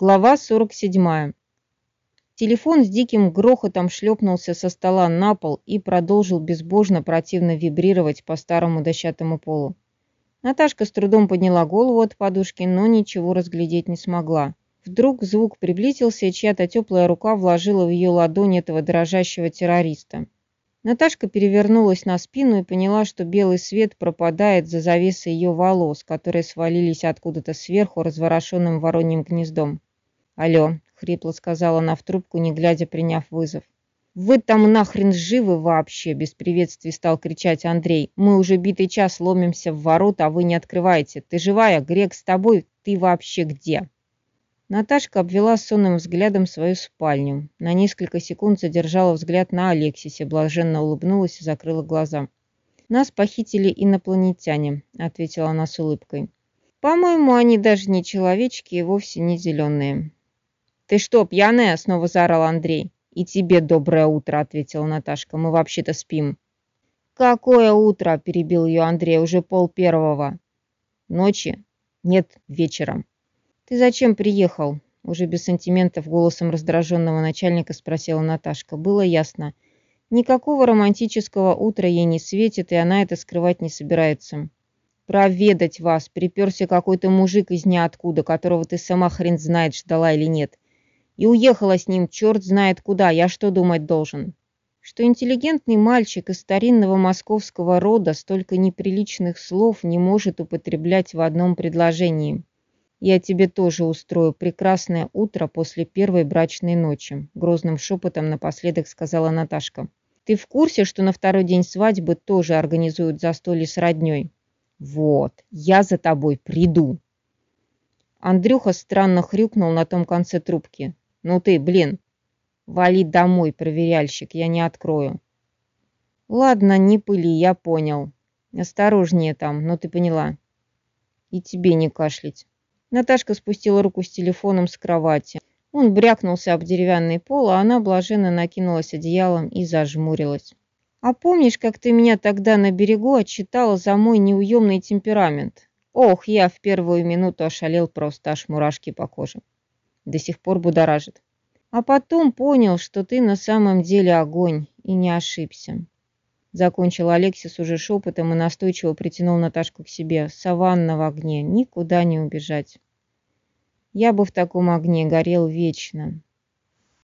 Глава 47. Телефон с диким грохотом шлепнулся со стола на пол и продолжил безбожно противно вибрировать по старому дощатому полу. Наташка с трудом подняла голову от подушки, но ничего разглядеть не смогла. Вдруг звук приблизился, и чья-то теплая рука вложила в ее ладонь этого дрожащего террориста. Наташка перевернулась на спину и поняла, что белый свет пропадает за завесой ее волос, которые свалились откуда-то сверху разворошенным вороньим гнездом. «Алло», — хрипло сказала она в трубку, не глядя, приняв вызов. «Вы там нахрен живы вообще?» – без приветствий стал кричать Андрей. «Мы уже битый час ломимся в ворота, а вы не открываете. Ты живая? Грек с тобой? Ты вообще где?» Наташка обвела сонным взглядом свою спальню. На несколько секунд задержала взгляд на Алексисе, блаженно улыбнулась и закрыла глаза. «Нас похитили инопланетяне», — ответила она с улыбкой. «По-моему, они даже не человечки и вовсе не зеленые». «Ты что, пьяная?» — снова заорал Андрей. «И тебе доброе утро», — ответила Наташка. «Мы вообще-то спим». «Какое утро?» — перебил ее Андрей. «Уже пол первого». «Ночи?» «Нет, вечером». «Ты зачем приехал?» Уже без сантиментов голосом раздраженного начальника спросила Наташка. Было ясно. Никакого романтического утра ей не светит, и она это скрывать не собирается. «Проведать вас!» Приперся какой-то мужик из ниоткуда, которого ты сама хрен знает, ждала или нет. И уехала с ним черт знает куда. Я что думать должен? Что интеллигентный мальчик из старинного московского рода столько неприличных слов не может употреблять в одном предложении. «Я тебе тоже устрою прекрасное утро после первой брачной ночи», грозным шепотом напоследок сказала Наташка. «Ты в курсе, что на второй день свадьбы тоже организуют застолье с роднёй?» «Вот, я за тобой приду». Андрюха странно хрюкнул на том конце трубки. «Ну ты, блин, вали домой, проверяльщик, я не открою». «Ладно, не пыли, я понял. Осторожнее там, ну ты поняла. И тебе не кашлять». Наташка спустила руку с телефоном с кровати. Он брякнулся об деревянный пол, а она блаженно накинулась одеялом и зажмурилась. «А помнишь, как ты меня тогда на берегу отчитала за мой неуемный темперамент? Ох, я в первую минуту ошалел просто аж мурашки по коже. До сих пор будоражит. А потом понял, что ты на самом деле огонь, и не ошибся. Закончил Алексис уже шепотом и настойчиво притянул Наташку к себе. Саванна в огне, никуда не убежать. Я бы в таком огне горел вечно.